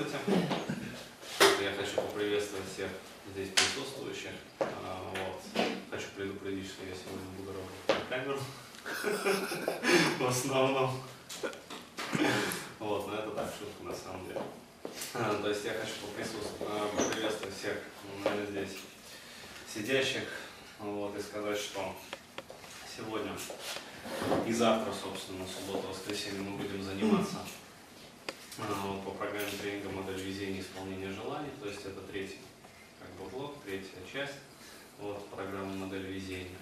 Здравствуйте. Я хочу поприветствовать всех здесь присутствующих. А, Вот. Хочу предупредить, что я сегодня буду работать на камеру. В основном. Вот, но это так, шутка на самом деле. А, То есть я хочу а, поприветствовать всех наверное, здесь сидящих вот, и сказать, что сегодня и завтра, собственно, суббота, воскресенье мы будем заниматься по программе тренинга модель везения и исполнения желаний, то есть это третий как бы блок, третья часть вот, программы модель везения.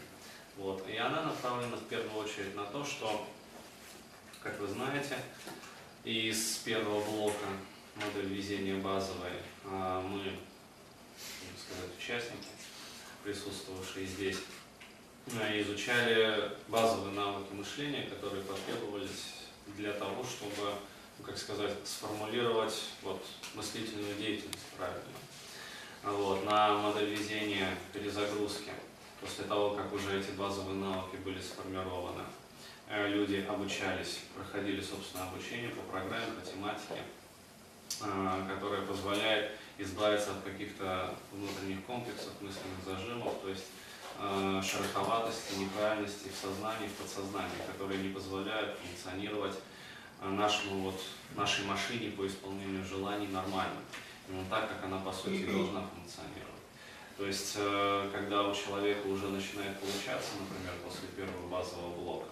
Вот. И она направлена в первую очередь на то, что, как вы знаете, из первого блока модель везения базовой а, мы, сказать, участники, присутствовавшие здесь, а, изучали базовые навыки мышления, которые потребовались для того, чтобы, как сказать, сформулировать вот, мыслительную деятельность правильно. Вот, на модель везения перезагрузки, после того, как уже эти базовые навыки были сформированы, э, люди обучались, проходили, собственно, обучение по программе, по тематике, э, которая позволяет избавиться от каких-то внутренних комплексов, мысленных зажимов, то есть э, шероховатости, неправильности в сознании, в подсознании, которые не позволяют функционировать нашему, вот, нашей машине по исполнению желаний нормально, именно так, как она по сути должна функционировать. То есть, э, когда у человека уже начинает получаться, например, после первого базового блока,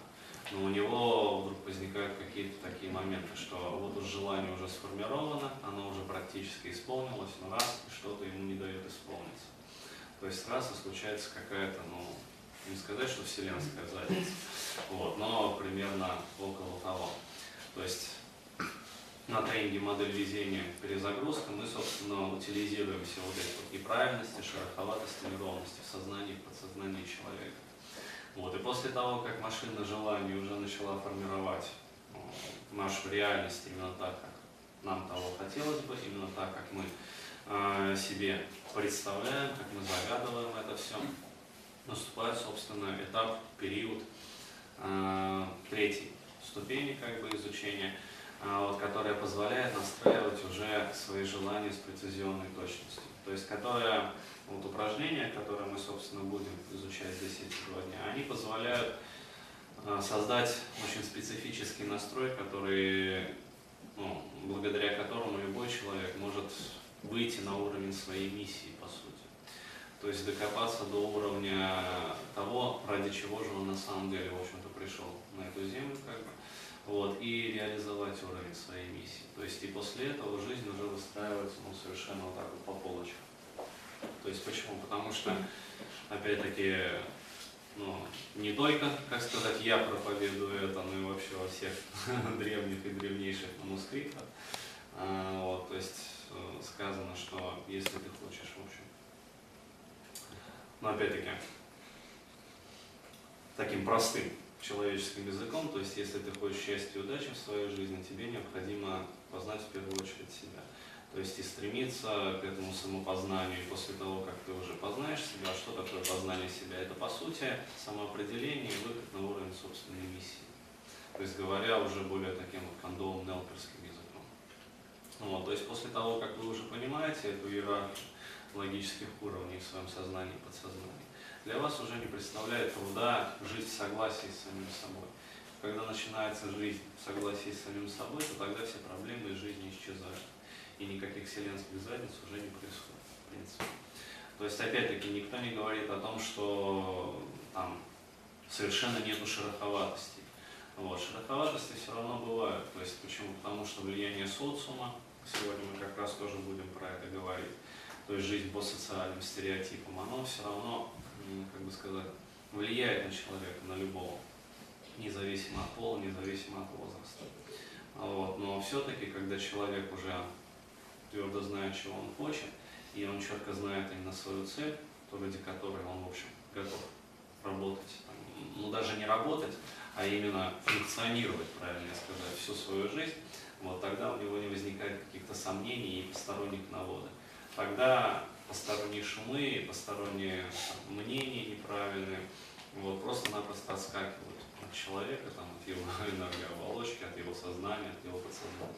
но у него вдруг возникают какие-то такие моменты, что вот уже желание уже сформировано, оно уже практически исполнилось, но раз что-то ему не дает исполниться. То есть раз и случается какая-то, ну, не сказать, что вселенская задница, вот, но примерно около того. То есть на тренинге модель везения перезагрузка мы, собственно, утилизируем все вот эти вот неправильности, шероховатости, неровности в сознании, в подсознании человека. Вот, и после того, как машина желаний уже начала формировать ну, нашу реальность именно так, как нам того хотелось бы, именно так, как мы э, себе представляем, как мы загадываем это все, наступает, собственно, этап, период э, третьей ступени как бы изучения, э, вот, которая позволяет настраивать уже свои желания с прецизионной точностью. То есть, которая, вот упражнения, которые мы, собственно, будем изучать здесь эти два дня, они позволяют э, создать очень специфический настрой, который, ну, благодаря которому любой человек может выйти на уровень своей миссии, по сути. То есть докопаться до уровня того, ради чего же он на самом деле, в общем-то, пришел на эту землю, как бы, вот, и реализовать уровень своей миссии. То есть и после этого жизнь уже выстраивается ну, совершенно вот так вот по полочкам. То есть почему? Потому что, опять-таки, ну, не только, как сказать, я проповедую это, но и вообще во всех древних и древнейших манускриптах. А, вот, то есть э, сказано, что если ты хочешь, в общем, но опять-таки, таким простым человеческим языком, то есть если ты хочешь счастья и удачи в своей жизни, тебе необходимо познать в первую очередь себя. То есть и стремиться к этому самопознанию, и после того, как ты уже познаешь себя, что такое познание себя? Это по сути самоопределение и выход на уровень собственной миссии. То есть говоря уже более таким вот кондовым нелперским языком. Ну Вот, то есть после того, как вы уже понимаете эту иерархию логических уровней в своем сознании и подсознании, для вас уже не представляет труда жить в согласии с самим собой. Когда начинается жизнь в согласии с самим собой, то тогда все проблемы из жизни исчезают. И никаких вселенских задниц уже не происходит, в принципе. То есть, опять-таки, никто не говорит о том, что там совершенно нету шероховатости. Вот, шероховатости все равно бывают. То есть, почему? Потому что влияние социума, сегодня мы как раз тоже будем про это говорить, то есть жизнь по социальным стереотипам, оно все равно, как бы сказать, влияет на человека, на любого, независимо от пола, независимо от возраста. Вот. Но все-таки, когда человек уже твердо знает, чего он хочет, и он четко знает именно свою цель, то ради которой он, в общем, готов работать. Ну, даже не работать, а именно функционировать, правильно сказать, всю свою жизнь, вот тогда у него не возникает каких-то сомнений и посторонних наводок. Тогда посторонние шумы, посторонние мнения неправильные, вот, просто-напросто отскакивают от человека, там, от его энергооболочки, от его сознания, от его подсознания.